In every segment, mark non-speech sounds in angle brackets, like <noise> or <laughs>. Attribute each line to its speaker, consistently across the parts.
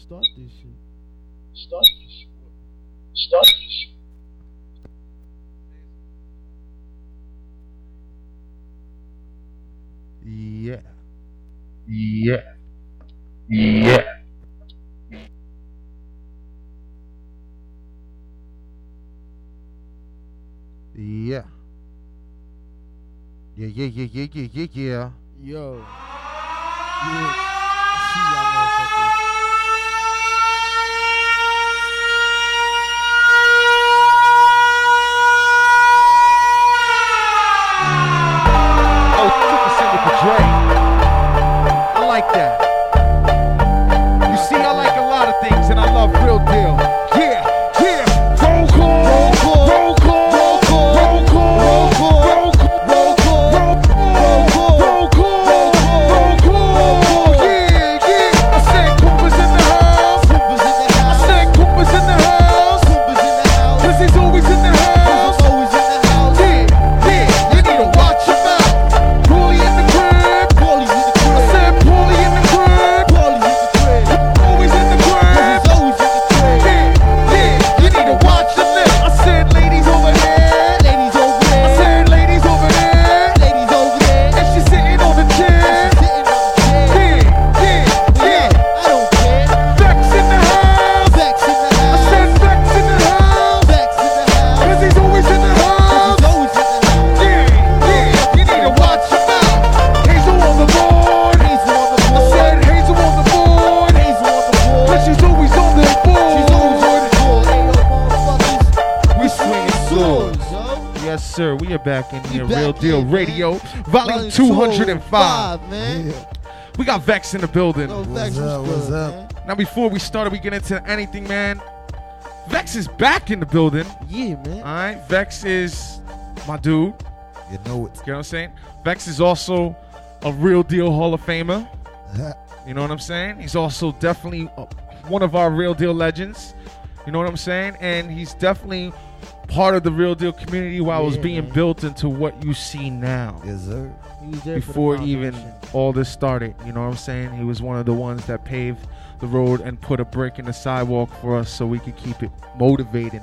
Speaker 1: Start this shit.
Speaker 2: Start this shit. Start this shit.
Speaker 3: Yeah.
Speaker 2: Yeah. Yeah.
Speaker 3: Yeah. Yeah, yeah, yeah, yeah, yeah, yeah, yeah.
Speaker 1: Yo. Yeah. See y'all motherfuckers.
Speaker 3: Yes, sir. We are back in here.
Speaker 1: back
Speaker 3: Real Deal
Speaker 1: in, man.
Speaker 3: Radio, volume 205.
Speaker 1: man.
Speaker 3: We got Vex in the building.
Speaker 1: Yo, Vex,
Speaker 4: up,
Speaker 1: what's
Speaker 4: what's
Speaker 1: good,
Speaker 4: up?
Speaker 1: man?
Speaker 3: Now, before we started, we get into anything, man. Vex is back in the building.
Speaker 1: Yeah, man.
Speaker 3: All right. Vex is my dude.
Speaker 4: You know it.
Speaker 3: You know what I'm saying? Vex is also a Real Deal Hall of Famer. <laughs> You know what I'm saying? He's also definitely uh, one of our Real Deal legends. You know what I'm saying? And he's definitely part of the Real Deal community while it was being
Speaker 1: man.
Speaker 3: built into what you see now.
Speaker 4: yes, sir.
Speaker 1: There for the
Speaker 3: before even all this started. You know what I'm saying? He was one of the ones that paved the road and put a brick in the sidewalk for us so we could keep it motivating.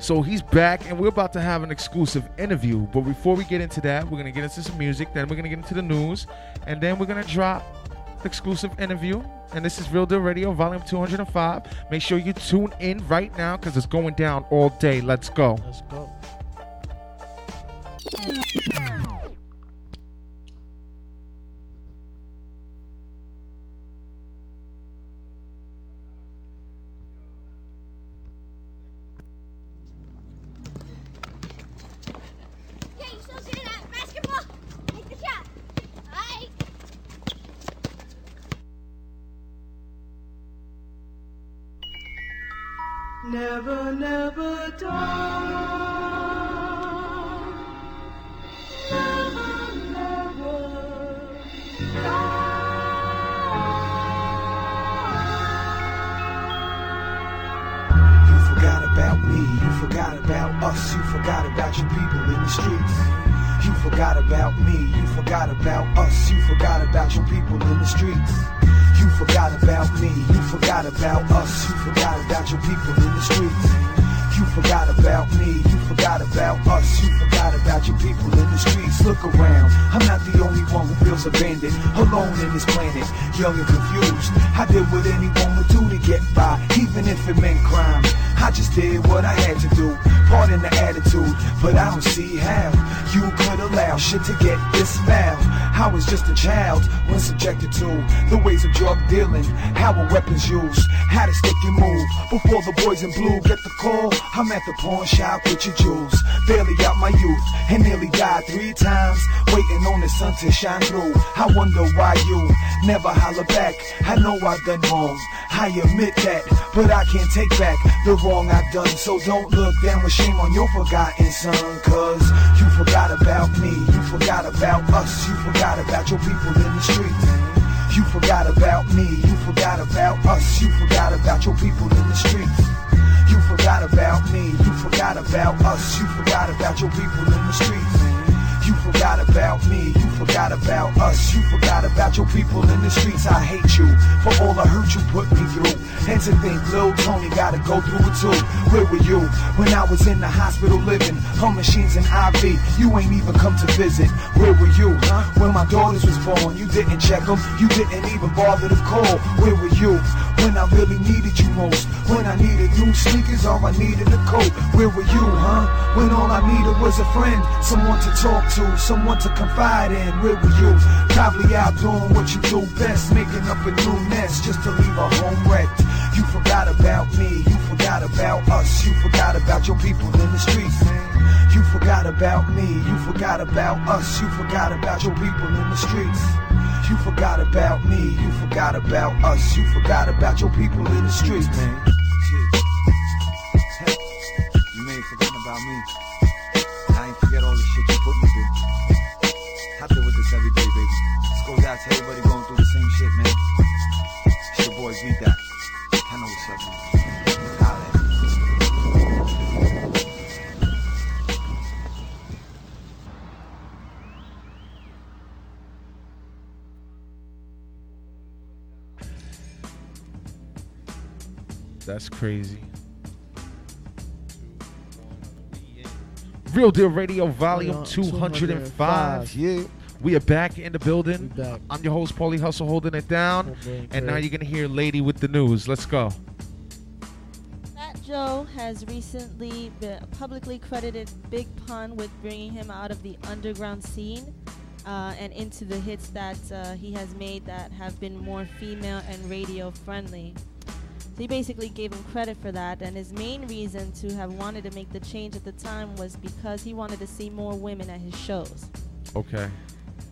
Speaker 3: So he's back, and we're about to have an exclusive interview. But before we get into that, we're gonna get into some music, then we're gonna get into the news, and then we're gonna drop the exclusive interview. And this is Real Deal Radio, volume 205. Make sure you tune in right now because it's going down all day. Let's go.
Speaker 1: Let's go.
Speaker 5: To the ways of drug dealing, how a weapon's used, how to stick and move. Before the boys in blue get the call, I'm at the pawn shop with your jewels. Barely out my youth and nearly died three times, waiting on the sun to shine through. I wonder why you never holler back. I know I've done wrong, I admit that, but I can't take back the wrong I've done. So don't look down with shame on your forgotten son, cause you forgot about me, you forgot about us, you forgot about your people in the streets. You forgot about me, you forgot about us, you forgot about your people in the streets. You forgot about me, you forgot about us, you forgot about your people in the streets. You forgot about me, you forgot about us, you forgot about your people in the streets. I hate you for all the hurt you put me through. And to think Lil Tony gotta go through it too. Where were you when I was in the hospital living? Home machines and IV, you ain't even come to visit. Where were you huh? when my daughters was born? You didn't check them, you didn't even bother to call. Where were you when I really needed you most? When I needed new sneakers or I needed a coat? Where were you, huh? When all I needed was a friend, someone to talk to, someone to confide in. Where were you? Probably out doing what you do best, making up a new nest just to leave a home wrecked. You forgot about me, you forgot about us, you forgot about your people in the streets. You forgot about me, you forgot about us, you forgot about your people in the streets. You forgot about me, you forgot about us, you forgot about your people in the streets, man.
Speaker 3: That's crazy. Real Deal Radio, Volume 205.
Speaker 1: Yeah.
Speaker 3: We are back in the building.
Speaker 1: Back.
Speaker 3: I'm your host, Paulie Hustle, holding it down.
Speaker 1: Okay,
Speaker 3: And now you're going to hear Lady with the news. Let's go.
Speaker 6: Fat Joe has recently been publicly credited Big Pun with bringing him out of the underground scene uh, and into the hits that uh, he has made that have been more female and radio friendly. He basically gave him credit for that, and his main reason to have wanted to make the change at the time was because he wanted to see more women at his shows.
Speaker 3: Okay.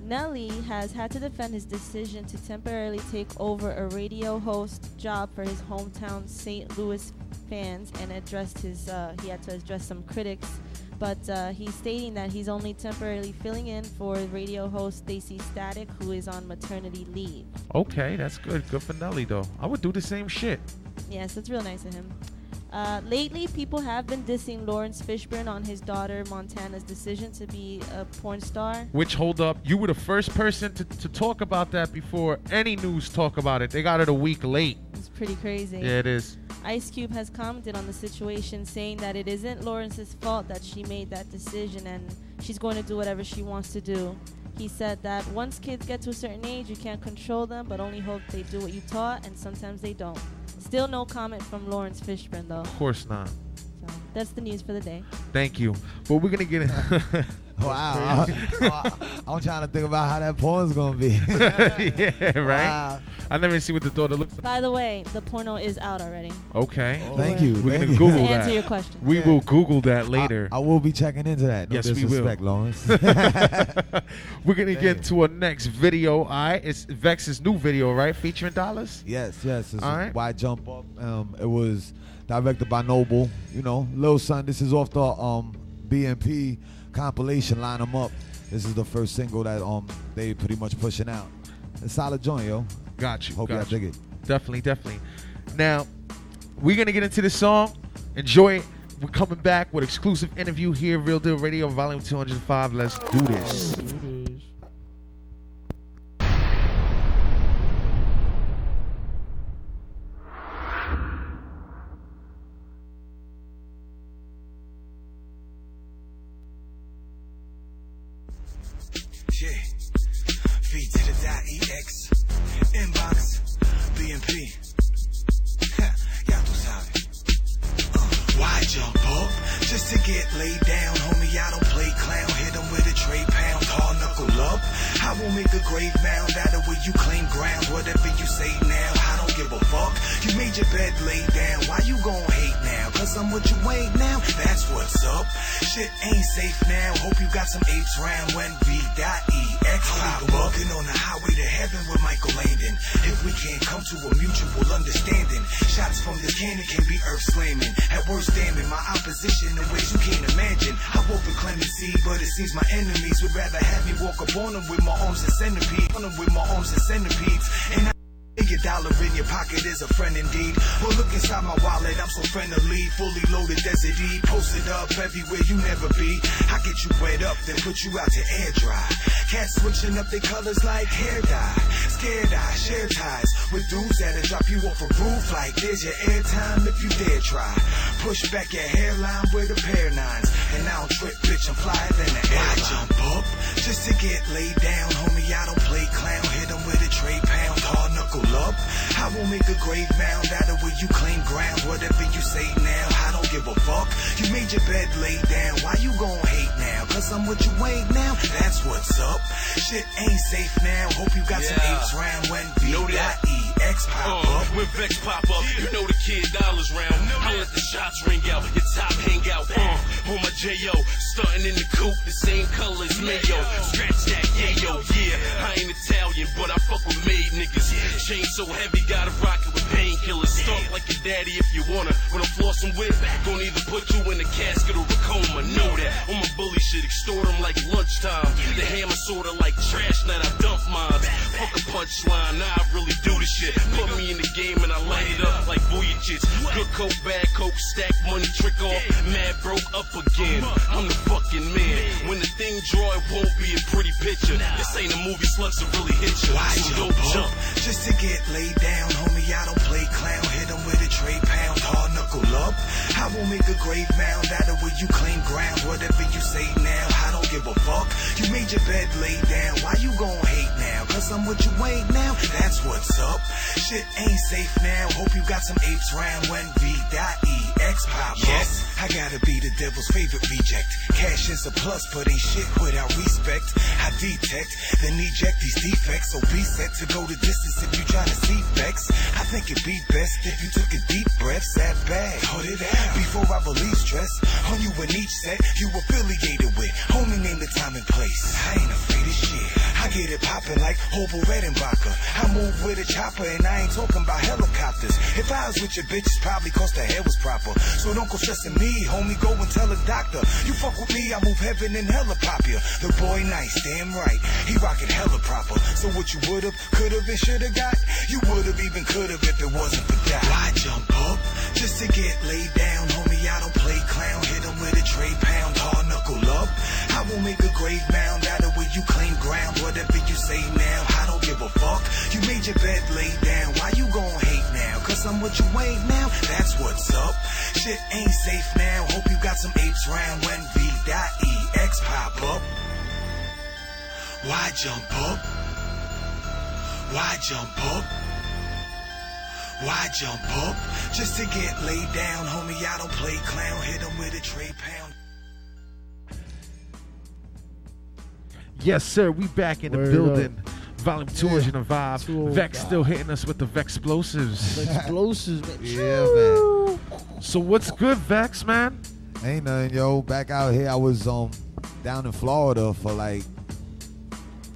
Speaker 6: Nelly has had to defend his decision to temporarily take over a radio host job for his hometown St. Louis fans and addressed his uh, he had to address some critics but uh, he's stating that he's only temporarily filling in for radio host Stacy Static who is on maternity leave.
Speaker 3: Okay, that's good. Good for Nelly, though. I would do the same shit.
Speaker 6: Yes, that's real nice of him. Uh, lately, people have been dissing Laurence Fishburne on his daughter Montana's decision to be a porn star.
Speaker 3: Which, hold up, you were the first person to, to talk about that before any news talk about it. They got it a week late.
Speaker 6: It's pretty crazy.
Speaker 3: Yeah, it is.
Speaker 6: Ice Cube has commented on the situation, saying that it isn't Laurence's fault that she made that decision and she's going to do whatever she wants to do. He said that once kids get to a certain age, you can't control them, but only hope they do what you taught, and sometimes they don't. Still no comment from Laurence Fishburne, though.
Speaker 3: Of course not.
Speaker 6: So that's the news for the day.
Speaker 3: Thank you. But we're going to get in. <laughs>
Speaker 7: Wow. <laughs> <laughs> I'm trying to think about how that porn's gonna be. <laughs>
Speaker 3: yeah, right?
Speaker 7: Wow.
Speaker 3: I never see what the daughter looks like.
Speaker 6: By the way, the porno is out already.
Speaker 3: Okay.
Speaker 7: Thank you.
Speaker 3: We're going to
Speaker 7: you.
Speaker 3: Google
Speaker 6: To answer
Speaker 3: that.
Speaker 6: your question.
Speaker 3: We will Google that later.
Speaker 7: I, I will be checking into that. No
Speaker 3: Yes, we will.
Speaker 7: Laurence.
Speaker 3: We're gonna get to a next video. All right, it's Vex's new video, right, featuring dollars.
Speaker 7: yes, yes. This
Speaker 3: All
Speaker 7: is
Speaker 3: right.
Speaker 7: Why jump up? Um, it was directed by Noble. You know, Lil Son. This is off the um BMP compilation. Line 'em up. This is the first single that um they pretty much pushing out. A solid joint, yo.
Speaker 3: Got you.
Speaker 7: Hope
Speaker 3: got
Speaker 7: y'all dig it.
Speaker 3: Definitely, definitely. Now, we're gonna get into the song. Enjoy it. We're coming back with exclusive interview here, Real Deal Radio, Volume 205. Let's do this.
Speaker 5: Share ties with dudes that'll drop you off a roof like there's your airtime if you dare try. Push back your hairline with a pair of nines. And now I don't trip, bitch, I'm flyer than the air. I jump up just to get laid down, homie. I don't play clown. Hit 'em with a tray pound, hard knuckle up. I will make a grave mound out of where you claim ground. Whatever you say now, I don't give a fuck. You made your bed lay down. Why you gon' hate now? Cause I'm what you ain't now. That's what's up. Shit ain't safe now. Hope you got some
Speaker 8: Yeah.
Speaker 5: apes round when
Speaker 8: Know that.
Speaker 5: Pop
Speaker 8: Uh,
Speaker 5: up.
Speaker 8: when Vex pop up, you know the kid dollars round. I let the shots ring out, your top hang out. Uh, on my J.O. Starting in the coupe, the same color as Mayo. Scratch that, yeah, yo, yeah. I ain't Italian, but I fuck with made niggas. Chain so heavy, gotta rock it painkillers. Stalk like your daddy if you wanna. When I'm flossing with, gon' either put you in a casket or a coma. Know that. On my bully shit, extort 'em like lunchtime. The hammer sorta like trash, now I dump mines. Fuck a punchline, nah, I really do the shit. Put me in the game and I light it up like Vujacic. Good coke, bad coke, stack money, trick off. Mad broke up again. I'm the fucking man. When the thing draw, it won't be a pretty picture. This ain't a movie, slugs will really hit you.
Speaker 5: Why
Speaker 8: So
Speaker 5: jump
Speaker 8: don't jump.
Speaker 5: just to get laid down, homie? I don't play clown. Hit with a tray pound, hard knuckle up. I will make a grave mound out of where you claim ground. Whatever you say now, I don't give a fuck. You made your bed lay down. Why you gon' hate now? Cause I'm what you ain't now. That's what's up. Shit ain't safe now. Hope you got some apes round when V.E.X. pop yes. I gotta be the devil's favorite reject. Cash is a plus, but ain't shit without respect. I detect, then eject these defects. So be set to go the distance if you tryna see vex. I think it'd be best if you took a deep breath, sat back, hold it out before I release stress on you in each set you affiliated with. Homie, name the time and place. I ain't afraid of shit. I get it poppin' like Hobo Redenbacher. I move with a chopper and I ain't talking about helicopters. If I was with your bitch, it's probably cause the hair was proper. So don't go stressing me, homie, go and tell a doctor. You fuck with me, I move heaven and hella pop ya. The boy nice, damn right. He rockin' hella proper. So what you would've, could've, and should've got, you would've even could've if it wasn't for that. Why jump up just to get laid down, homie? I don't play clown. Hit 'em with a tray pound, hard knuckle up. I will make a grave mound out of where you claim ground. Whatever you say now, I don't give a fuck. You made your bed lay down. Why you gon' hate now? Cause I'm what you ain't now. That's what's up. Shit ain't safe now. Hope you got some apes round when V.E.X. pop up. Why jump up? Why jump up? Why jump up? Just to get laid down, homie. I don't play clown. Hit 'em with a tray pound.
Speaker 3: Yes, sir. We back in the
Speaker 1: Word
Speaker 3: building. Volume 205.
Speaker 1: 205.
Speaker 3: Vex still hitting us with the Vexplosives.
Speaker 1: Explosives, man. <laughs>
Speaker 7: Yeah, man.
Speaker 3: so what's good, Vex, man?
Speaker 7: Ain't nothing, yo. Back out here, I was um down in Florida for like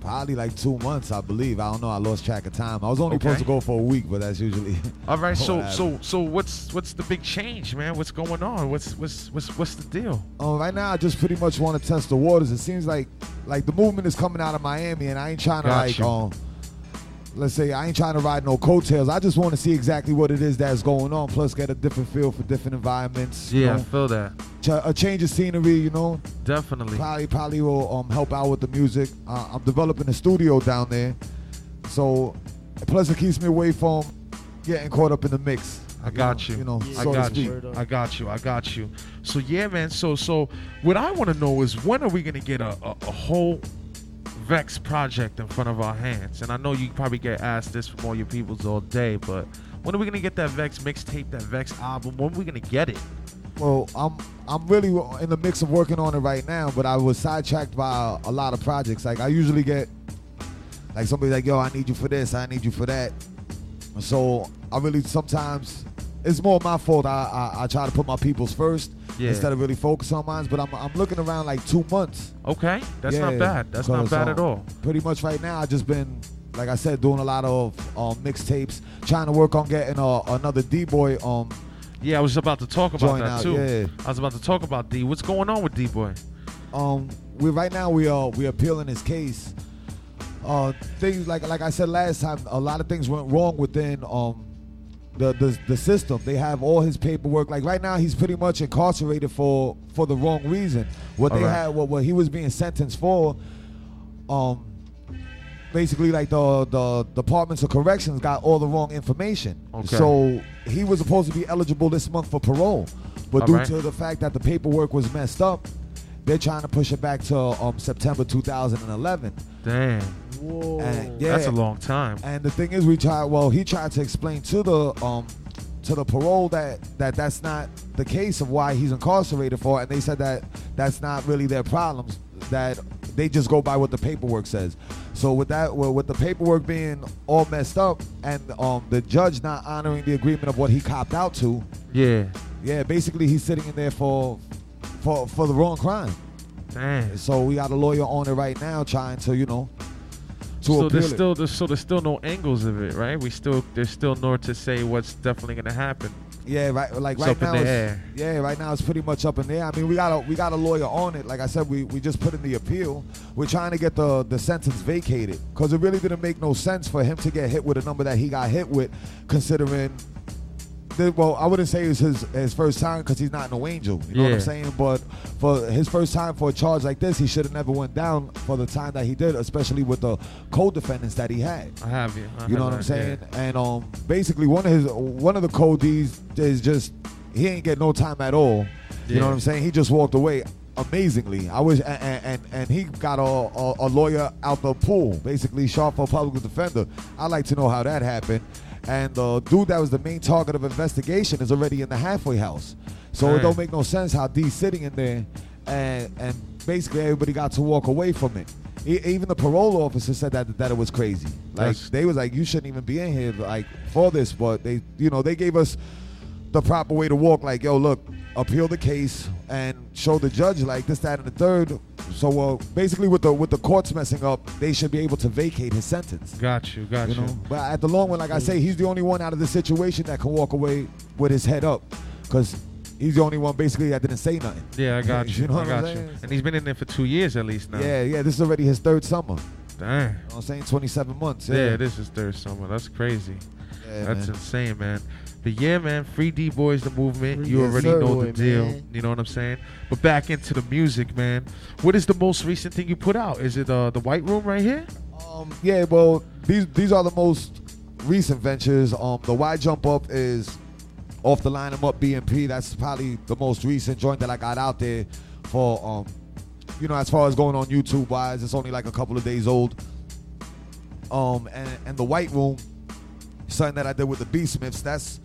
Speaker 7: probably like two months, I believe. I don't know. I lost track of time. I was only
Speaker 3: Okay.
Speaker 7: supposed to go for a week, but that's usually. <laughs>
Speaker 3: All right, so so so what's what's the big change, man? What's going on? What's what's what's what's the deal?
Speaker 7: Um, right now, I just pretty much want to test the waters. It seems like like the movement is coming out of Miami, and I ain't trying to like um. Let's say I ain't trying to ride no coattails. I just want to see exactly what it is that's going on. Plus, get a different feel for different environments. you
Speaker 3: Yeah, I feel that.
Speaker 7: Ch- a change of scenery. You know,
Speaker 3: Definitely.
Speaker 7: probably probably will um, help out with the music. Uh, I'm developing a studio down there, so plus it keeps me away from getting caught up in the mix.
Speaker 3: I got you.
Speaker 7: You know,
Speaker 3: I
Speaker 7: so to
Speaker 3: got you. I got you. I got you. So yeah, man. So so what I want to know is when are we gonna get a, a, a whole Vex project in front of our hands? And I know you probably get asked this from all your peoples all day, but when are we gonna get that Vex mixtape, that Vex album? When are we gonna get it?
Speaker 7: Well, I'm I'm really in the mix of working on it right now, but I was sidetracked by a, a lot of projects. Like I usually get like somebody like, yo, I need you for this, I need you for that. So I really sometimes it's more my fault. I I, I try to put my people's first
Speaker 3: Yeah.
Speaker 7: instead of really focus on mine. But I'm I'm looking around like two months.
Speaker 3: Okay, that's not bad. That's not bad
Speaker 7: um,
Speaker 3: at all.
Speaker 7: Pretty much right now, I just been like I said, doing a lot of um, mixtapes, trying to work on getting uh, another D boy um
Speaker 3: Yeah, I was about to talk about that
Speaker 7: out,
Speaker 3: too.
Speaker 7: yeah.
Speaker 3: I was about to talk about D. What's going on with D Boy?
Speaker 7: um we right now we are we appealing his case uh, things like like I said last time, a lot of things went wrong within um the, the the system. They have all his paperwork. Like right now, he's pretty much incarcerated for for the wrong reason. What they
Speaker 3: Alright.
Speaker 7: had, what what he was being sentenced for, um, basically like the the departments of corrections got all the wrong information.
Speaker 3: Okay.
Speaker 7: So he was supposed to be eligible this month for parole, but due
Speaker 3: Alright.
Speaker 7: to the fact that the paperwork was messed up, they're trying to push it back to um September 2011.
Speaker 3: Damn.
Speaker 1: Whoa.
Speaker 7: And, yeah,
Speaker 3: That's a long time.
Speaker 7: and the thing is, we tried. Well, he tried to explain to the um to the parole that that that's not the case of why he's incarcerated for, and they said that that's not really their problems. That they just go by what the paperwork says. So with that, well, with the paperwork being all messed up, and um the judge not honoring the agreement of what he copped out to,
Speaker 3: Yeah.
Speaker 7: yeah, basically he's sitting in there for for for the wrong crime.
Speaker 3: Damn.
Speaker 7: So we got a lawyer on it right now trying to you know to
Speaker 3: So there's still there's so there's still no angles of it, right? We still there's still nor to say what's definitely gonna happen.
Speaker 7: Yeah, right. Like
Speaker 3: It's
Speaker 7: right now,
Speaker 3: the
Speaker 7: it's,
Speaker 3: air.
Speaker 7: yeah, right now it's pretty much up in there. I mean, we got a we got a lawyer on it. Like I said, we, we just put in the appeal. We're trying to get the the sentence vacated because it really didn't make no sense for him to get hit with a number that he got hit with, considering. The, well, I wouldn't say it was his his first time because he's not no angel. You know what I'm saying? But for his first time for a charge like this, he should have never went down for the time that he did, especially with the co-defendants that he had.
Speaker 3: I have you. I
Speaker 7: You know what I'm saying? And um, basically one of his one of the codes is just he ain't get no time at all. You know what I'm saying? He just walked away amazingly. I wish and and, and, he got a, a, a lawyer out the pool, basically shot for public defender. I'd like to know how that happened. And the dude that was the main target of investigation is already in the halfway house. So it don't make no sense how D's sitting in there and and basically everybody got to walk away from it. E- even the parole officer said that that it was crazy. Like
Speaker 3: That's-
Speaker 7: they was like, you shouldn't even be in here like for this, but they, you know, they gave us the proper way to walk. Like, yo, look, appeal the case and show the judge like this, that, and the third. So, uh, basically, with the with the courts messing up, they should be able to vacate his sentence.
Speaker 3: Got you, got
Speaker 7: You
Speaker 3: you.
Speaker 7: know, but at the long run, like I say, he's the only one out of the situation that can walk away with his head up, because he's the only one basically that didn't say nothing.
Speaker 3: Yeah, I got <laughs> you.
Speaker 7: You know
Speaker 3: I got you. And he's been in there for two years at least now.
Speaker 7: Yeah, yeah. This is already his third summer. You know what I'm saying? 27 months.
Speaker 3: Yeah,
Speaker 7: Yeah,
Speaker 3: this is third summer. That's crazy.
Speaker 7: Yeah,
Speaker 3: That's
Speaker 7: man.
Speaker 3: insane, man. But yeah, man, Free D Boys the movement. You
Speaker 1: Yes,
Speaker 3: already
Speaker 1: sir,
Speaker 3: know
Speaker 1: boy,
Speaker 3: the deal.
Speaker 1: man.
Speaker 3: You know what I'm saying? But back into the music, man. What is the most recent thing you put out? Is it uh, the White Room right here?
Speaker 7: Um, yeah, well, these these are the most recent ventures. Um, the Y Jump Up is off the line 'em up BMP. That's probably the most recent joint that I got out there for um, you know, as far as going on YouTube wise, it's only like a couple of days old. Um, and and the White Room, something that I did with the B Smiths. That's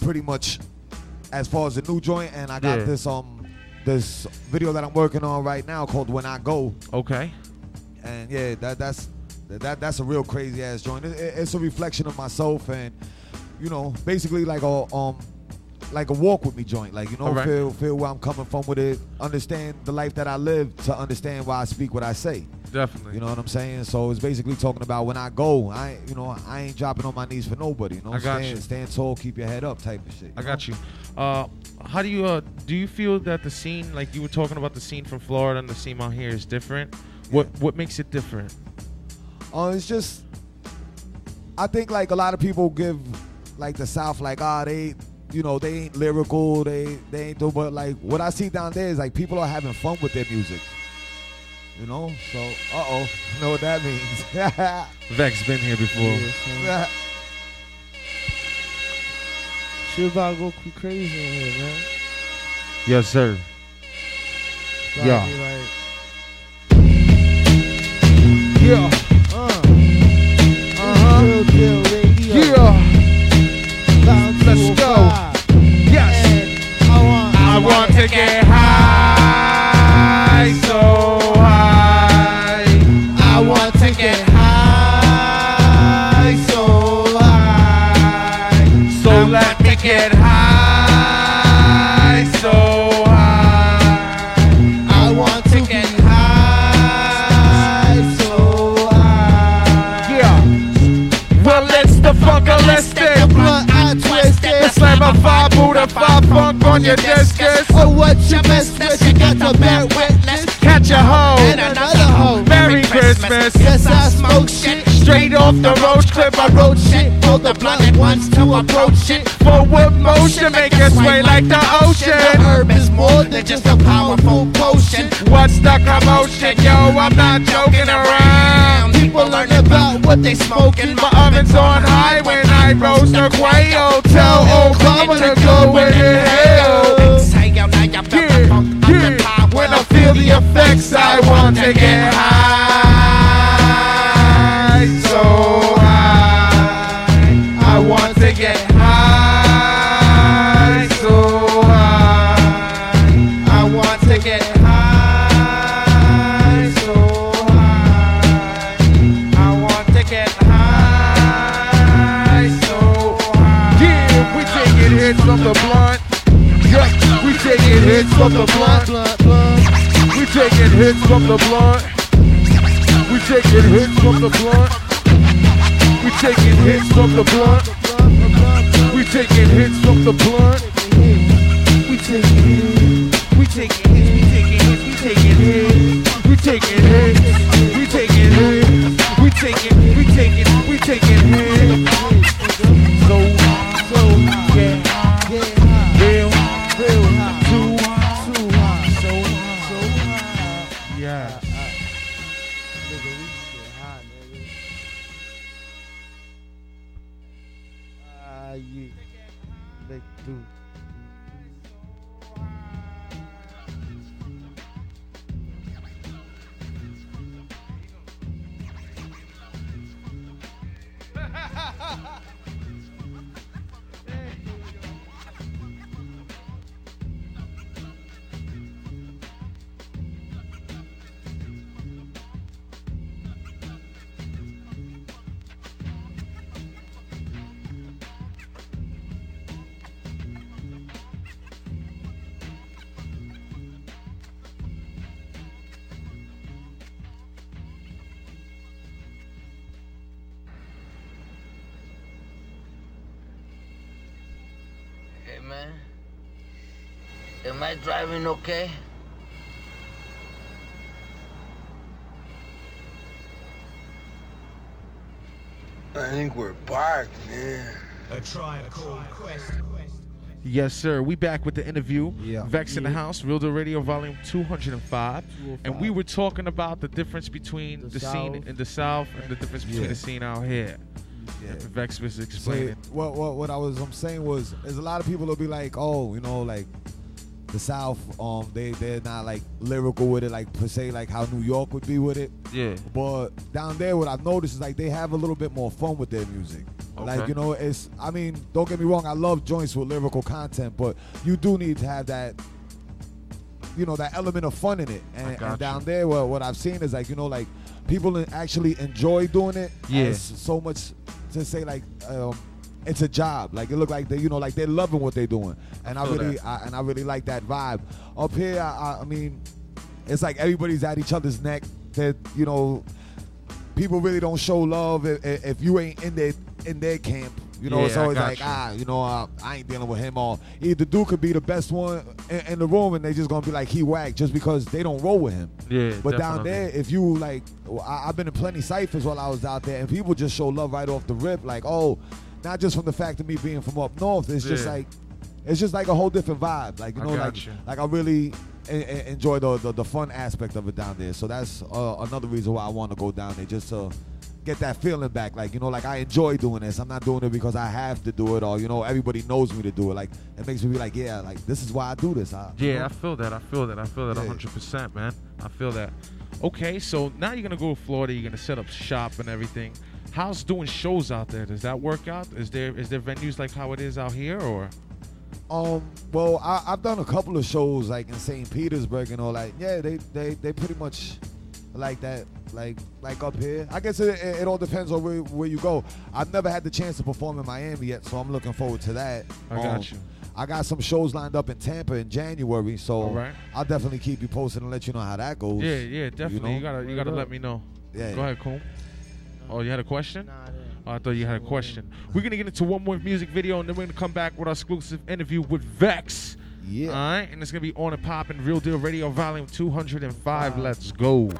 Speaker 7: pretty much as far as the new joint. And I got
Speaker 3: Yeah.
Speaker 7: this um this video that I'm working on right now called When I Go
Speaker 3: Okay.
Speaker 7: and yeah, that that's that that's a real crazy ass joint. It, it- it's a reflection of myself, and you know, basically like a um like a walk with me joint. Like you know,
Speaker 3: Alright.
Speaker 7: feel feel where I'm coming from with it. Understand the life that I live to understand why I speak what I say.
Speaker 3: Definitely.
Speaker 7: You know what I'm saying? So it's basically talking about when I go, I you know I ain't dropping on my knees for nobody. You know, what
Speaker 3: I got
Speaker 7: stand,
Speaker 3: you.
Speaker 7: stand tall, keep your head up, type of shit.
Speaker 3: I got you. Uh, how do you uh, do you feel that the scene, like you were talking about the scene from Florida and the scene out here, is different? What what makes it different?
Speaker 7: Uh, it's just, I think like a lot of people give like the South like, ah, they, you know, they ain't lyrical, they they ain't do, but like what I see down there is like people are having fun with their music. You know, so uh oh, you <laughs> know what that means. <laughs>
Speaker 3: Vex been here before.
Speaker 1: Yeah. <laughs> Shit about to go crazy in here, man.
Speaker 3: Yes, sir. Yeah.
Speaker 1: like,
Speaker 3: Yeah.
Speaker 1: uh,
Speaker 3: Uh-huh.
Speaker 1: Radio.
Speaker 3: Yeah. Let's go. Yes.
Speaker 1: And I want,
Speaker 3: I want to get five Buddha, five funk on your discus.
Speaker 1: So oh, what you mess with? You got to bear witness.
Speaker 3: Catch a hoe.
Speaker 1: And another hoe.
Speaker 3: Merry Christmas. Christmas. Yes, I smoke shit straight off the road clip. I wrote shit for the blunted ones to approach it. Forward motion, make it sway like the ocean. The herb is more than just a powerful potion. What's the commotion? Yo, I'm not joking around. People learn about what they smoking. My oven's on high when I roast a quail. Tell Obama to from the blunt. We taking hits from the blunt. We taking hits from the blunt. We taking hits from the blunt. We taking hits from the blunt. We taking hits. We taking hits. We taking hits. We taking hits. We taking hits. We taking hits. We taking. We taking. We taking hits. So
Speaker 9: man, am I driving okay?
Speaker 10: I think we're back, man.
Speaker 5: A tribe called Quest.
Speaker 3: Yes, sir. We back with the interview.
Speaker 7: Yeah.
Speaker 3: Vex in the house, Real Deal Radio, Volume 205. And we were talking about the difference between the,
Speaker 1: The
Speaker 3: scene in the South and the difference between
Speaker 7: Yeah.
Speaker 3: the scene out here.
Speaker 7: Yeah.
Speaker 3: Vex was explaining.
Speaker 7: what, what what I was I'm saying was there's a lot of people will be like, oh, you know, like the South, um, they they're not like lyrical with it, like per se, like how New York would be with it.
Speaker 3: Yeah.
Speaker 7: But down there, what I've noticed is like they have a little bit more fun with their music. Like you know, it's I mean, don't get me wrong, I love joints with lyrical content, but you do need to have that. You know that element of fun in it, and, and down there, what, what I've seen is like you know, like people actually enjoy doing it.
Speaker 3: Yeah.
Speaker 7: So much to say like um, it's a job. Like it look like they, you know, like they're loving what they're doing, and I,
Speaker 3: feel
Speaker 7: really. I, and I really like that vibe. Up here, I, I, I mean, it's like everybody's at each other's neck. That you know, people really don't show love if, if if you ain't in their in their camp. You know,
Speaker 3: Yeah,
Speaker 7: it's always like
Speaker 3: you.
Speaker 7: ah, you know, uh, I ain't dealing with him. Or either dude could be the best one in, in the room, and they just gonna be like he whack just because they don't roll with him.
Speaker 3: Yeah,
Speaker 7: But down there, if you like, I, I've been in plenty ciphers while I was out there, and people just show love right off the rip. Like, oh, not just from the fact of me being from up north. It's just like, it's just like a whole different vibe. Like you know, like
Speaker 3: you.
Speaker 7: like I really en- en- enjoy the, the the fun aspect of it down there. So that's uh, another reason why I want to go down there just to get that feeling back. Like you know, like I enjoy doing this. I'm not doing it because I have to do it, or you know, everybody knows me to do it. Like it makes me be like, yeah, like this is why I do this. I, you
Speaker 3: Yeah,
Speaker 7: know?
Speaker 3: I feel that. I feel that. I feel that
Speaker 7: Yeah.
Speaker 3: 100%, man. I feel that. Okay, so now you're going to go to Florida. You're going to set up shop and everything. How's doing shows out there? Does that work out? Is there is there venues like how it is out here or?
Speaker 7: Um. Well, I, I've done a couple of shows like in St. Petersburg and all that. Yeah, they they they pretty much like that. Like like up here. I guess it, it, it all depends on where, where you go. I've never had the chance to perform in Miami yet, so I'm looking forward to that.
Speaker 3: I got
Speaker 7: Um,
Speaker 3: you.
Speaker 7: I got some shows lined up in Tampa in January, so
Speaker 3: All right.
Speaker 7: I'll definitely keep you posted and let you know how that goes.
Speaker 3: Yeah, yeah, definitely. You,
Speaker 7: know?
Speaker 3: gotta you gotta let me know.
Speaker 7: Yeah.
Speaker 3: Go ahead, Coom. Oh, you had a question?
Speaker 1: Nah, that-
Speaker 3: Oh, I thought you had a question. We're gonna get into one more music video, and then we're gonna come back with our exclusive interview with Vex.
Speaker 7: Yeah.
Speaker 3: All right, and it's gonna be on and popping. Real Deal Radio, Volume 205. Let's go.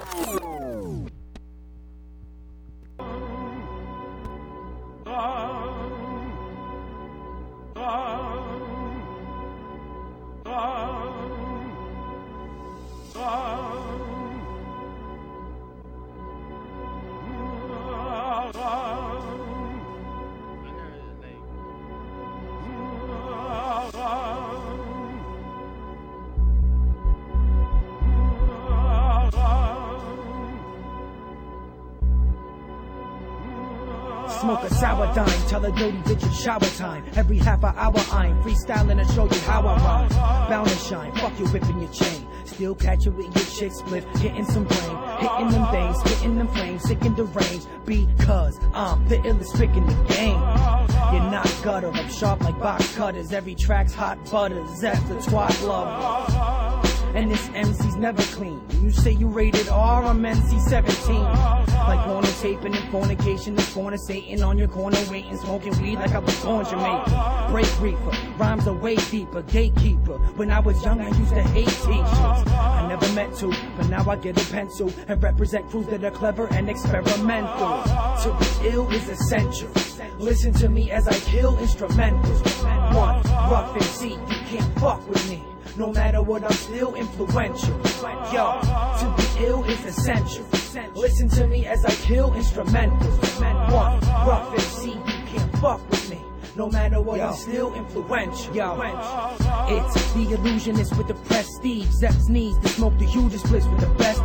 Speaker 11: Shower time. Every half an hour I'm freestyling to show you how I rhyme. Bound to shine, fuck you whipping your chain. Still catch you with your chick split, hitting some brain, hitting them veins, spitting them flames, sick and deranged. Because I'm the illest trick in the game. You're not gutter, I'm sharp like box cutters. Every track's hot butter, zest the twat love. And this MC's never clean. You say you rated R, I'm NC 17. Like porno taping and fornication and porn Satan on your corner waiting, smoking weed like I was born Jamaican. Break reefer, rhymes are way deeper, gatekeeper. When I was young, I used to hate teachers. I never meant to, but now I get a pencil and represent crews that are clever and experimental. To be ill is essential. Listen to me as I kill instrumentals. One, rough MC, you can't fuck with me. No matter what, I'm still influential. Yo, to be ill is essential. Listen to me as I kill instrumentals. One, rough MC, you can't fuck with me. No matter what, I'm still influential. Yo, it's the illusionist with the prestige. Zepp's needs to smoke the hugest splits with the best.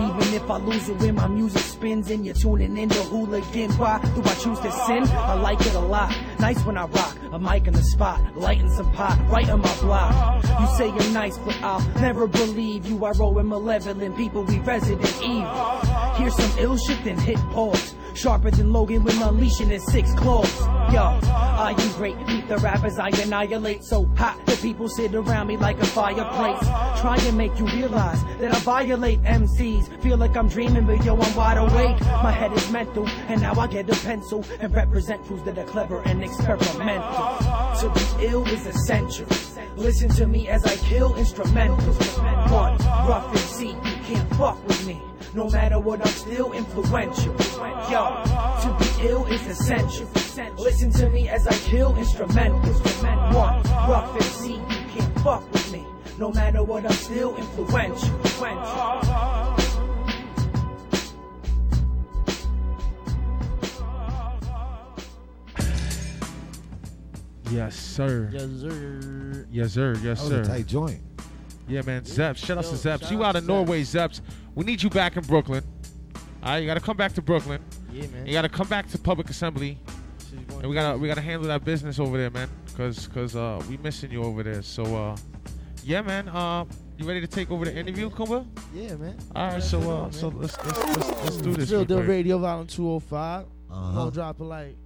Speaker 11: Even if I lose it when my music spins and you're tuning in to hooligan, why do I choose to sin? I like it a lot. Nice when I rock a mic in the spot, lighting some pot right on my block. You say you're nice, but I'll never believe you. I roll with malevolent people, we resident evil. Here's some ill shit, then hit pause. Sharper than Logan when unleashing his six claws. Yo, I am great. Beat the rappers I annihilate so hot the people sit around me like a fireplace. Try and make you realize that I violate MCs. Feel like I'm dreaming, but yo, I'm wide awake. My head is mental, and now I get a pencil and represent crews that are clever and experimental. To be ill is essential. Listen to me as I kill instrumentals. One, rough MC, you can't fuck with me. No matter what, I'm still influential. Yo, to be ill is essential. Listen to me as I kill instrumentals. One, rough MC, you can't fuck with me. No matter what, I'm still influential.
Speaker 3: Yes, sir.
Speaker 1: Yes, sir.
Speaker 3: Yes, sir. Yes, sir.
Speaker 7: That was a tight joint.
Speaker 3: Yeah, man. Zeps. Shout out to
Speaker 1: Yo,
Speaker 3: Zeps. You
Speaker 1: out
Speaker 3: out of Norway, Zeps. We need you back in Brooklyn. All right, you got to come back to Brooklyn.
Speaker 1: Yeah, man.
Speaker 3: You got to come back to public assembly. And we gotta we gotta handle that business over there, man. Cause cause uh we missing you over there. So uh yeah, man. Uh, you ready to take over the interview, Kumba?
Speaker 1: Yeah, man.
Speaker 3: All right, so uh
Speaker 1: Man.
Speaker 3: so let's let's let's, let's do this.
Speaker 1: Real
Speaker 3: real
Speaker 1: Deal. Radio Volume 205.
Speaker 7: Uh-huh.
Speaker 1: Gonna drop it like.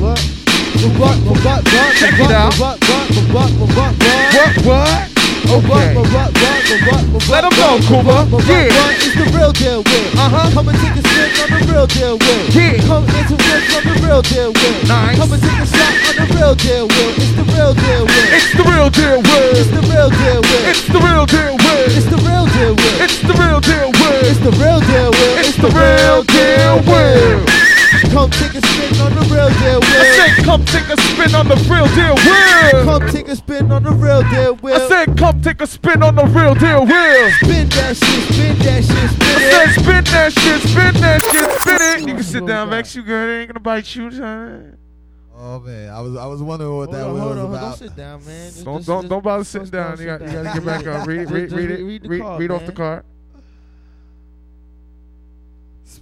Speaker 1: What? What? What? What?
Speaker 3: Check it out.
Speaker 1: What? What? What? What? What?
Speaker 3: What what? Okay. Let 'em know.
Speaker 1: What?
Speaker 3: Yeah.
Speaker 1: It's the real deal with.
Speaker 3: Uh-huh.
Speaker 1: Come and take a spin on the real deal with.
Speaker 3: Yeah.
Speaker 1: Come into risk on the real deal with.
Speaker 3: Nice.
Speaker 1: Come and take a shot on the real deal with. It's the real deal with.
Speaker 3: It's the real deal
Speaker 1: It's the real deal with.
Speaker 3: It's the real deal with.
Speaker 1: It's the real deal with.
Speaker 3: It's the real deal with.
Speaker 1: It's the real deal with.
Speaker 3: It's the real deal with.
Speaker 1: Come take a spin on the real deal
Speaker 3: I
Speaker 1: with.
Speaker 3: said come take a spin on the real deal with.
Speaker 1: Come take a spin on the real deal with.
Speaker 3: I said come take a spin on the real deal with.
Speaker 1: spin that shit, spin that shit, spin
Speaker 3: I
Speaker 1: it.
Speaker 3: said spin that shit, spin that shit, spin <laughs> it. You can sit down, Vex. You good? It ain't gonna bite you. son.
Speaker 7: Oh man, I was I was wondering what
Speaker 1: Hold
Speaker 7: that
Speaker 1: on,
Speaker 7: was
Speaker 1: hold on,
Speaker 7: about.
Speaker 1: don't sit down, man. Just-
Speaker 3: Don't
Speaker 1: just-
Speaker 3: don't
Speaker 1: just-
Speaker 3: don't bother sitting
Speaker 1: don't
Speaker 3: down. You got you
Speaker 1: got
Speaker 3: to get back up. Read <laughs>
Speaker 1: Just-
Speaker 3: read
Speaker 1: just
Speaker 3: read it.
Speaker 1: read the
Speaker 3: Read
Speaker 1: card,
Speaker 3: read off the
Speaker 1: man.
Speaker 3: card.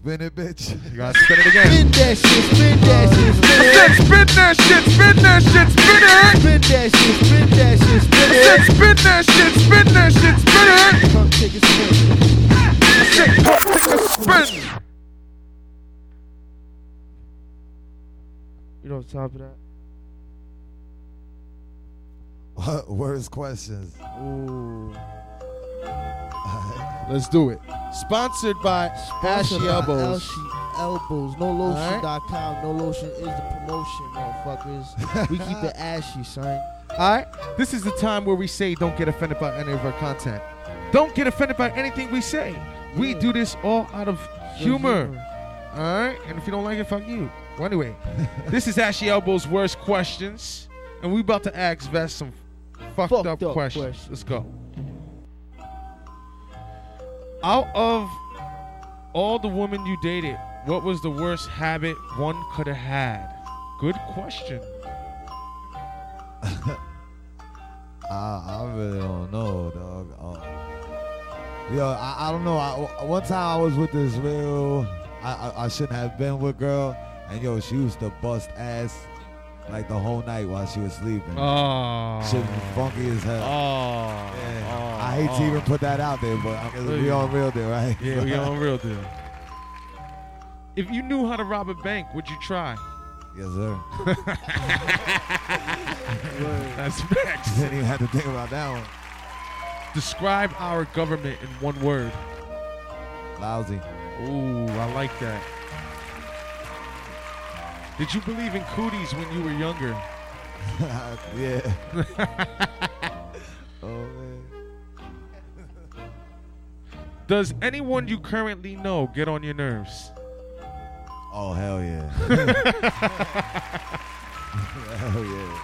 Speaker 7: Spin it, bitch.
Speaker 3: You gotta spin it again.
Speaker 1: Spin that shit, spin that shit,
Speaker 3: I said spin that shit, spin that shit, spin it.
Speaker 1: Spin that shit, spin that shit, spin it.
Speaker 3: I said spin that shit, spin that shit, spin it.
Speaker 1: Come take a spin.
Speaker 3: I said come take a spin.
Speaker 1: You know, top of that.
Speaker 7: What worst questions?
Speaker 1: Ooh. <laughs>
Speaker 3: Let's do it. Sponsored by
Speaker 1: Sponsored
Speaker 3: Ashy Elbows.
Speaker 1: Ashy Elbows. NoLotion.com. No lotion is the promotion, motherfuckers. <laughs> we keep it ashy, son.
Speaker 3: All right. This is the time where we say don't get offended by any of our content. Don't get offended by anything we say. We do this all out of
Speaker 1: The
Speaker 3: humor. All right. And if you don't like it, fuck you. Well, anyway, <laughs> this is Ashy Elbows' worst questions, and we're about to ask Vest some fucked,
Speaker 1: Fucked
Speaker 3: up,
Speaker 1: up
Speaker 3: questions.
Speaker 1: questions.
Speaker 3: Let's go. Out of all the women you dated, what was the worst habit one could have had? Good question. <laughs>
Speaker 7: I, I really don't know, dog. Uh, yo, I, I don't know. I, one time I was with this real, I, I, I shouldn't have been with girl, And yo, she used to bust ass like the whole night while she was sleeping.
Speaker 3: Oh.
Speaker 7: Shit was funky as hell.
Speaker 3: Oh.
Speaker 7: Yeah. I hate oh. to even put that out there, but we on real deal, right?
Speaker 3: Yeah, we on real <laughs> deal. If you knew how to rob a bank, would you try?
Speaker 7: Yes, sir. <laughs>
Speaker 3: That's facts.
Speaker 7: Didn't even have to think about that one.
Speaker 3: Describe our government in one word.
Speaker 7: Lousy.
Speaker 3: Ooh, I like that. Did you believe in cooties when you were younger? <laughs>
Speaker 7: yeah.
Speaker 3: Does anyone you currently know get on your nerves?
Speaker 7: Oh hell yeah. <laughs> hell yeah.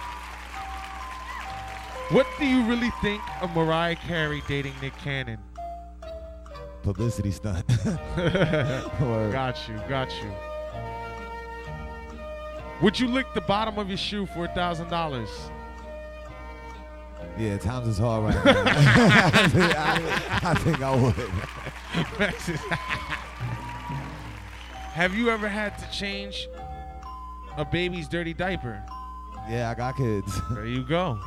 Speaker 3: What do you really think of Mariah Carey dating Nick Cannon?
Speaker 7: Publicity stunt. <laughs>
Speaker 3: Got you, got you. Would you lick the bottom of your shoe for a thousand dollars?
Speaker 7: Yeah, times is hard right now. <laughs> I, think, I, I think I would. <laughs>
Speaker 3: Have you ever had to change a baby's dirty diaper?
Speaker 7: Yeah, I got kids. <laughs>
Speaker 3: There you go.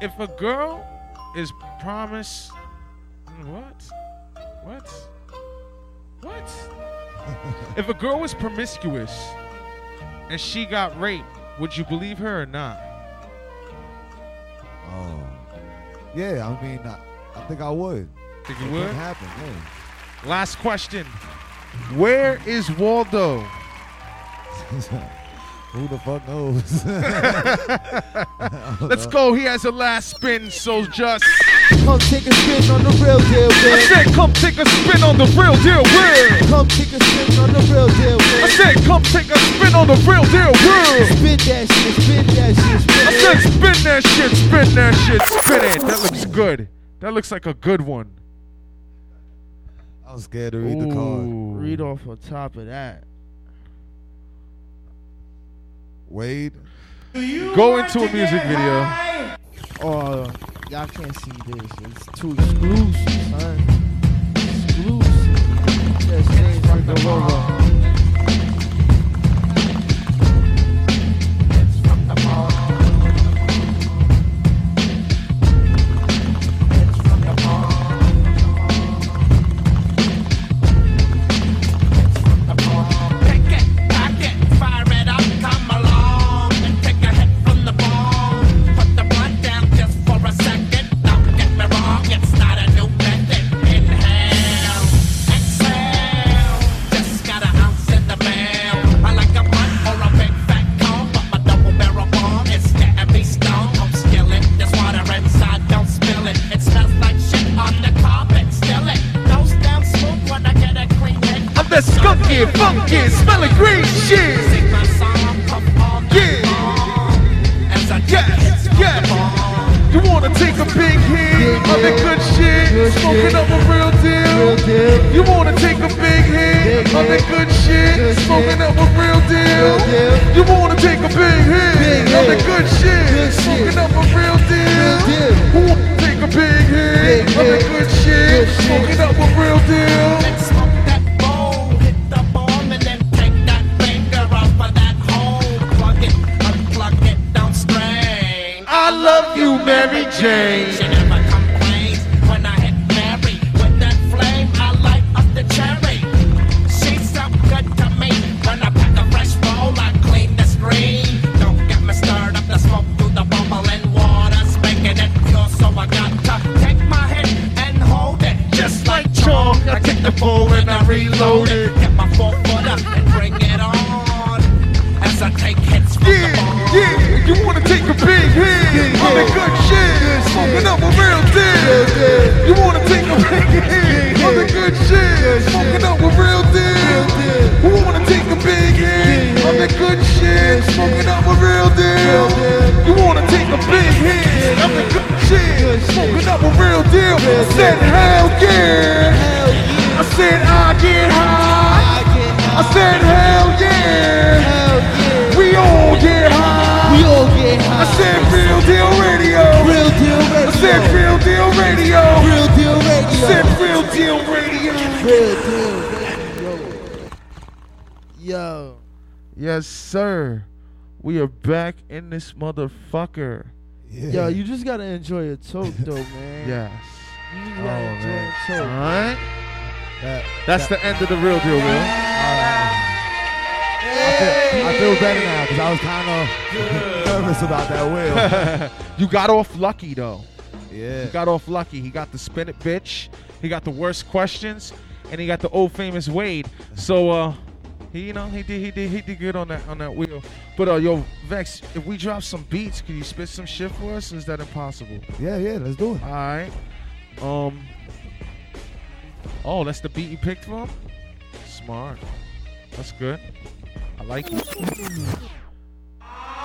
Speaker 3: If a girl is promised what? What? What? if a girl was promiscuous and she got raped, would you believe her or not?
Speaker 7: Oh. Yeah, I mean, I, I think I would.
Speaker 3: Think you
Speaker 7: It
Speaker 3: would?
Speaker 7: happen, yeah.
Speaker 3: Last question. Where is Waldo? <laughs>
Speaker 7: Who the fuck knows? <laughs> <laughs>
Speaker 3: Let's go. He has a last spin, so just
Speaker 12: Come take a spin on the real deal,
Speaker 3: I said come take a spin on the real deal world.
Speaker 12: Come take a spin on the real deal, man.
Speaker 3: I said come take a spin on the real deal world.
Speaker 12: Spin that shit, spin that shit, spin
Speaker 3: I said spin that shit, spin that shit, spin it. That looks good. That looks like a good one.
Speaker 7: I was scared to read the card.
Speaker 12: Read off on top of that.
Speaker 7: Wade.
Speaker 3: Go into a music video.
Speaker 12: Oh, y'all can't see this. It's too exclusive, son. Exclusive. Yes, James Ricololo.
Speaker 1: I
Speaker 13: take the bowl and I reload it. Get my four foot up and bring it on. As I take hits from the ball.
Speaker 1: Yeah, you wanna take a big hit? On the good shit, smoking up a real deal. You wanna take a big hit? On the good shit, smoking up a real deal. Who wanna take a big hit? On the good shit, smoking up a real deal? You wanna take a big hit? On the good shit, smoking up a real deal? I said hell yeah. I said I get high. I said hell yeah. We all get high.
Speaker 12: We all get high.
Speaker 1: I said real deal radio.
Speaker 12: Real deal radio.
Speaker 1: I said real deal radio.
Speaker 12: Real deal radio.
Speaker 1: I said real deal radio.
Speaker 12: Real deal radio.
Speaker 1: Yo.
Speaker 3: Yes, sir. We are back in this motherfucker.
Speaker 1: Yo, you just gotta enjoy your toke though, man. <laughs>
Speaker 3: Yes.
Speaker 1: You just gotta
Speaker 3: Oh,
Speaker 1: enjoy
Speaker 3: man.
Speaker 1: your toke.
Speaker 3: All right.
Speaker 7: That-
Speaker 3: That's the end of the real deal, Will.
Speaker 7: I feel, I feel better now because I was kind of <laughs> nervous about that wheel. <laughs>
Speaker 3: you got off lucky though.
Speaker 7: Yeah.
Speaker 3: He got off lucky. He got the spin it bitch. He got the worst questions, and he got the old famous Wade. So uh, he you know he did he did he did good on that on that wheel. But uh, yo Vex, if we drop some beats, can you spit some shit for us? Is that impossible?
Speaker 7: Yeah, yeah, let's do it.
Speaker 3: All right. Um. Oh, that's the beat you picked from. Smart. That's good. I like it.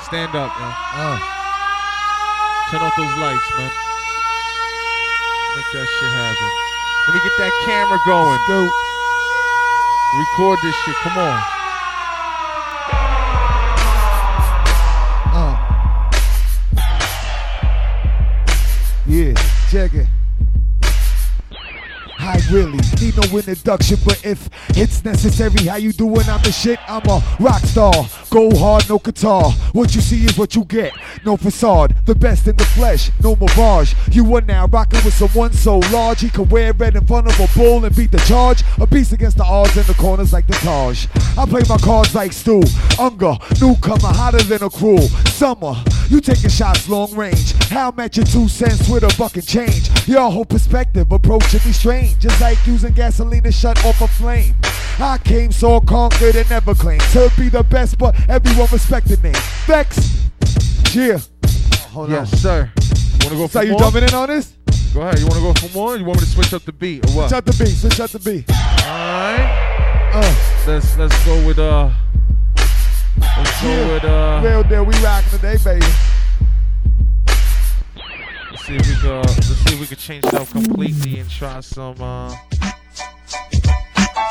Speaker 3: Stand up, man.
Speaker 7: Uh.
Speaker 3: Turn off those lights, man. Make that shit happen. Let me get that camera going.
Speaker 7: Go.
Speaker 3: Record this shit. Come on.
Speaker 7: Yeah, check it. Really need no introduction, but if it's necessary, how you doing? I'm the shit. I'm a rock star. Go hard, no guitar. What you see is what you get. No facade, the best in the flesh, no mirage. You are now rocking with someone so large he could wear red in front of a bull and beat the charge. A beast against the odds in the corners like the Taj. I play my cards like Stu. Ungar, newcomer, hotter than a cruel summer. You taking shots long range. How I'm your two cents with a buck and change. Your whole perspective approaching me strange. Just like using gasoline to shut off a flame. I came so conquered and never claimed to be the best, but everyone respected me. Vex. Yeah. Hold
Speaker 3: yes,
Speaker 7: on.
Speaker 3: sir. You wanna go
Speaker 7: So
Speaker 3: for
Speaker 7: you
Speaker 3: more?
Speaker 7: jumping in on this?
Speaker 3: Go ahead. You wanna go for more? You want me to switch up the beat or what?
Speaker 7: Switch up the beat. Switch up the beat.
Speaker 3: Alright.
Speaker 7: Uh,
Speaker 3: Let's let's go with uh let's go
Speaker 7: Yeah. Real deal. We rocking today, baby.
Speaker 3: let's see if we could uh, let's see if we could change it up completely and try some uh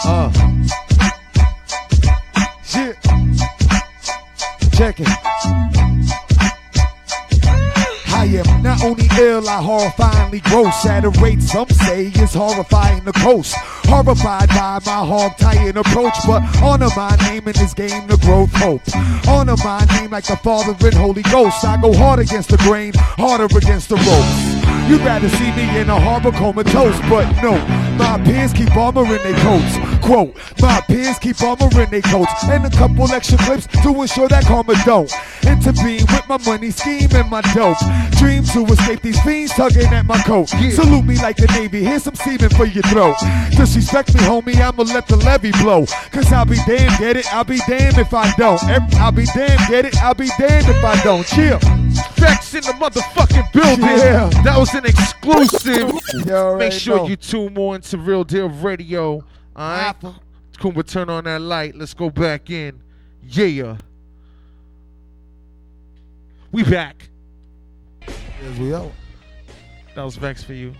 Speaker 7: Uh. Shit. Check it. Am not only ill, I horrifyingly gross at a rate some say is horrifying the coast. Horrified by my hog tying approach, but honor my name in this game to growth hope. Honor my name like the Father and Holy Ghost. I go hard against the grain, harder against the ropes. You'd rather see me in a harbor comatose, but no, my peers keep armoring their coats. Quote, my peers keep armoring their coats. And a couple extra clips to ensure that karma don't intervene with my money scheme and my dope. Dream to escape these fiends tugging at my coat. Salute me like the Navy, here's some semen for your throat. Disrespect me, homie, I'ma let the levy blow. Cause I'll be damned, get it? I'll be damned if I don't. I'll be damned, get it? I'll be damned if I don't. Chill.
Speaker 3: Vex in the motherfucking building.
Speaker 7: Yeah.
Speaker 3: That was an exclusive. Make sure
Speaker 7: know.
Speaker 3: you tune more into Real Deal Radio. Alright? Kumba, turn on that light. Let's go back in. Yeah. We back.
Speaker 7: Yes, we out.
Speaker 3: That was Vex for you.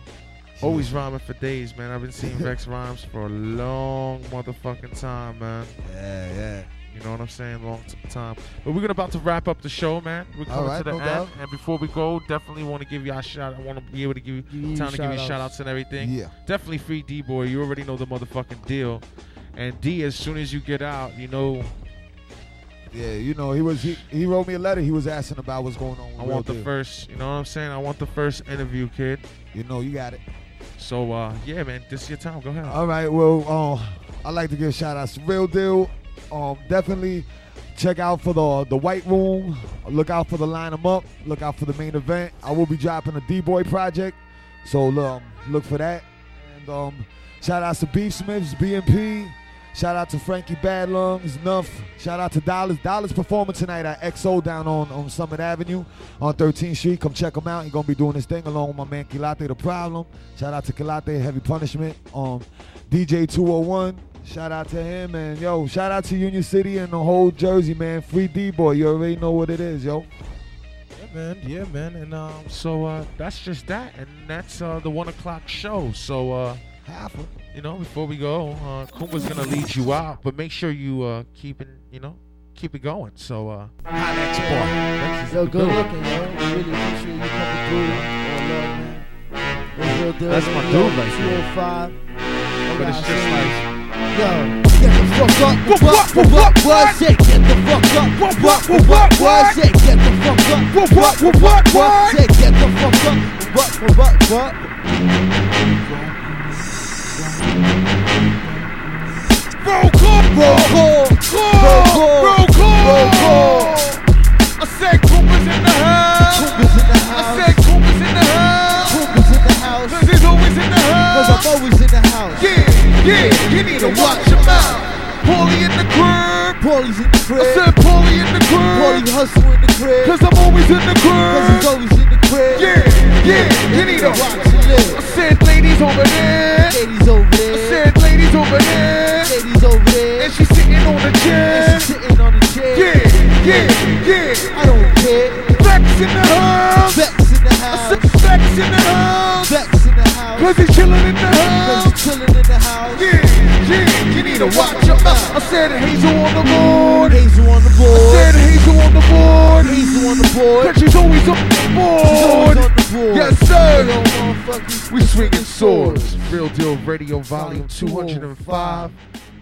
Speaker 3: Always rhyming for days, man. I've been seeing Vex <laughs> rhymes for a long motherfucking time, man.
Speaker 7: Yeah, yeah.
Speaker 3: You know what I'm saying? Long time. But we're gonna about to wrap up the show, man. We're coming
Speaker 7: right,
Speaker 3: to the
Speaker 7: no
Speaker 3: end.
Speaker 7: doubt.
Speaker 3: And before we go, definitely want to give you a shout. I want to be able to give you
Speaker 1: you
Speaker 3: time to give you shout outs and everything.
Speaker 7: Yeah.
Speaker 3: Definitely free D boy. You already know the motherfucking deal. And D, as soon as you get out, you know
Speaker 7: Yeah, you know, he was he, he wrote me a letter. He was asking about what's going on. With
Speaker 3: I want the
Speaker 7: Deal.
Speaker 3: first. You know what I'm saying? I want the first interview, kid.
Speaker 7: You know, you got it.
Speaker 3: So uh, yeah, man, this is your time. Go ahead.
Speaker 7: All right, well, um, I like to give shout outs to Real Deal. Um, definitely check out for the the White Room. Look out for the line 'em up. Look out for the main event. I will be dropping a D Boy project, so um, look for that. And um, shout out to Beef Smiths, BMP. Shout out to Frankie Bad Lungs, Nuff. Shout out to Dollars. Dollars performing tonight at XO down on, on Summit Avenue on 13th Street. Come check him out. He's gonna be doing his thing along with my man Kilate the Problem. Shout out to Kilate, Heavy Punishment. Um, DJ 201. Shout out to him and yo, shout out to Union City and the whole Jersey, man. Free D boy. You already know what it is, yo.
Speaker 3: Yeah, man. Yeah, man. And um, so uh, that's just that, and that's uh, the one o'clock show. So uh,
Speaker 7: half
Speaker 3: you know, before we go, uh, Kumba's gonna lead you out, but make sure you uh, keep it, you know, keep it going. So uh, high next bar.
Speaker 1: Yo, good looking, yo. Really appreciate you coming through. Oh, Lord, man. What's real deal?
Speaker 3: That's my dude right there.
Speaker 1: 205.
Speaker 3: But it's just like
Speaker 1: Yo, get the fuck up. What, what, what, what, what? Say, get the fuck up. What, what, what, what, what? Say, get the fuck up. What, what, what, what, what? Say, get the fuck up. What, what, what, what?
Speaker 3: Roll call!
Speaker 1: Roll call!
Speaker 3: Yeah, you need to watch your mouth! Paulie in the crib!
Speaker 1: Paulie's in the crib.
Speaker 3: I said Paulie in the crib!
Speaker 1: Paulie hustle in the crib.
Speaker 3: Cause I'm always in the crib.
Speaker 1: Cause he's always in the crib.
Speaker 3: Yeah, yeah, you need to
Speaker 1: watch
Speaker 3: watch
Speaker 1: and
Speaker 3: I said ladies over there!
Speaker 1: Ladies over there.
Speaker 3: I said ladies over there!
Speaker 1: Ladies over there.
Speaker 3: And she's sitting on the chair!
Speaker 1: And she's sitting on the chair.
Speaker 3: Yeah, yeah, yeah!
Speaker 1: I don't care.
Speaker 3: Vex in the house!
Speaker 1: Vex in the house.
Speaker 3: I said Vex in the house!
Speaker 1: Vex in the house.
Speaker 3: Cause he's chillin' in the house!
Speaker 1: He's chilling in the house.
Speaker 3: Yeah, yeah, you need to watch your mouth. I said Hazel on the board.
Speaker 1: Hazel on the
Speaker 3: I
Speaker 1: board.
Speaker 3: said Hazel on the board.
Speaker 1: Hazel on the board.
Speaker 3: Cause she's always on the board.
Speaker 1: on the board.
Speaker 3: Yes, sir. We swinging swords. Real Deal Radio Volume 205.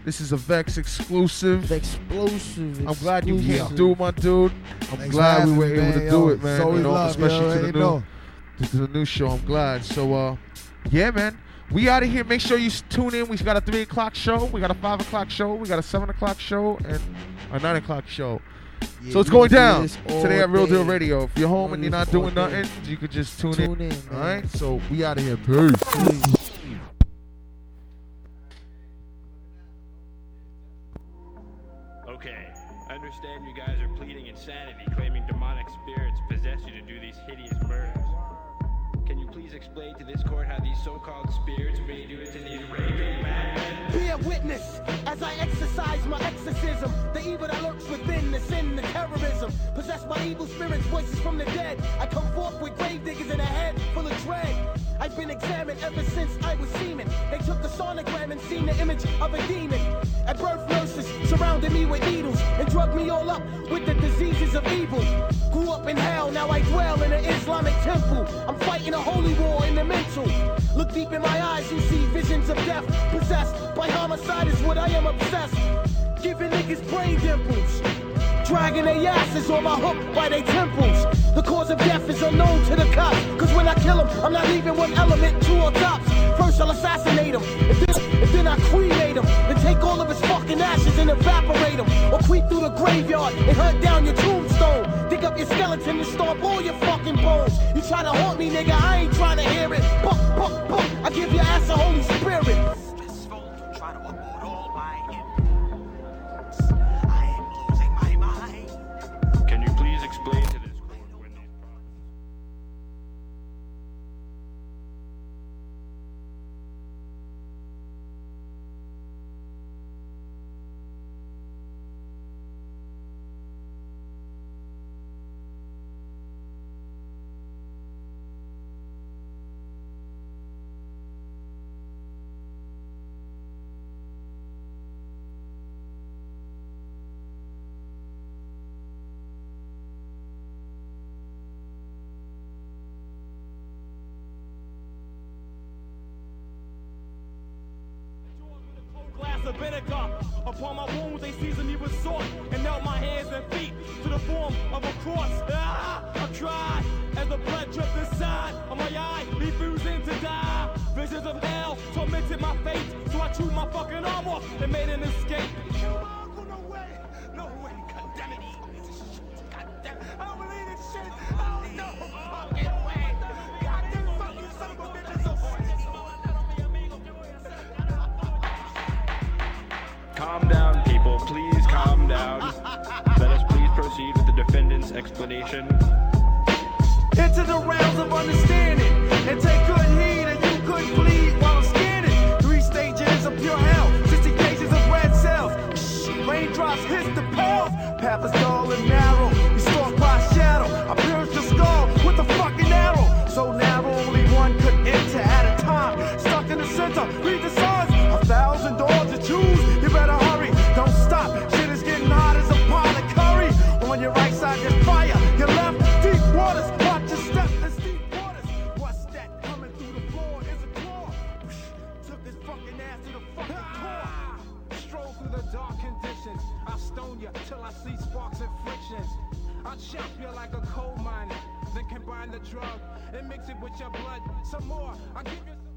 Speaker 3: This is a Vex exclusive.
Speaker 1: Explosive.
Speaker 3: I'm glad you came through, my dude. I'm
Speaker 7: Thanks
Speaker 3: glad we were able to
Speaker 7: man.
Speaker 3: do it, man.
Speaker 7: always
Speaker 3: you know,
Speaker 7: love, yo,
Speaker 3: especially to the new,
Speaker 7: know.
Speaker 3: to the new show. I'm glad. So, uh, yeah, man. We out of here. Make sure you tune in. We got a three o'clock show. We got a five o'clock show. We got a seven o'clock show and a nine o'clock show.
Speaker 1: Yeah,
Speaker 3: so it's going
Speaker 1: do
Speaker 3: down today at Real Deal. Radio. If you're home and you're not doing nothing, you could just tune,
Speaker 1: Tune
Speaker 3: in.
Speaker 1: in,
Speaker 3: All right. So we out of here. Peace.
Speaker 1: Please.
Speaker 14: So-called spirits made you into these raving madmen?
Speaker 15: Be a witness as I exercise my exorcism. The evil that lurks within, the sin, the terrorism. Possessed by evil spirits, voices from the dead. I come forth with grave diggers in a head full of dread. I've been examined ever since I was semen. They took a sonogram and seen the image of a demon. At birth, nurses surrounded me with needles and drugged me all up with the diseases of evil. Grew up in hell, now I dwell in an Islamic temple. I'm fighting a holy war in the mental. Look deep in my eyes, you see visions of death. Possessed by homicide is what I am obsessed. Giving niggas brain dimples. Dragging their asses on my hook by their temples. The cause of death is unknown to the cops. Cause when I kill him, I'm not leaving one element, two or tops. First I'll assassinate him, and then, and then I cremate him. Then take all of his fucking ashes and evaporate him. Or creep through the graveyard and hunt down your tombstone. Dig up your skeleton and stomp all your fucking bones. You try to haunt me, nigga, I ain't trying to hear it. Buck, buck, buck, I give your ass a Holy Spirit.
Speaker 14: Calm down, people. Please calm down. Let us please proceed with the defendant's explanation.
Speaker 16: Into the realms of understanding and take good combine the drug and mix it with your blood. Some more, I'll give you.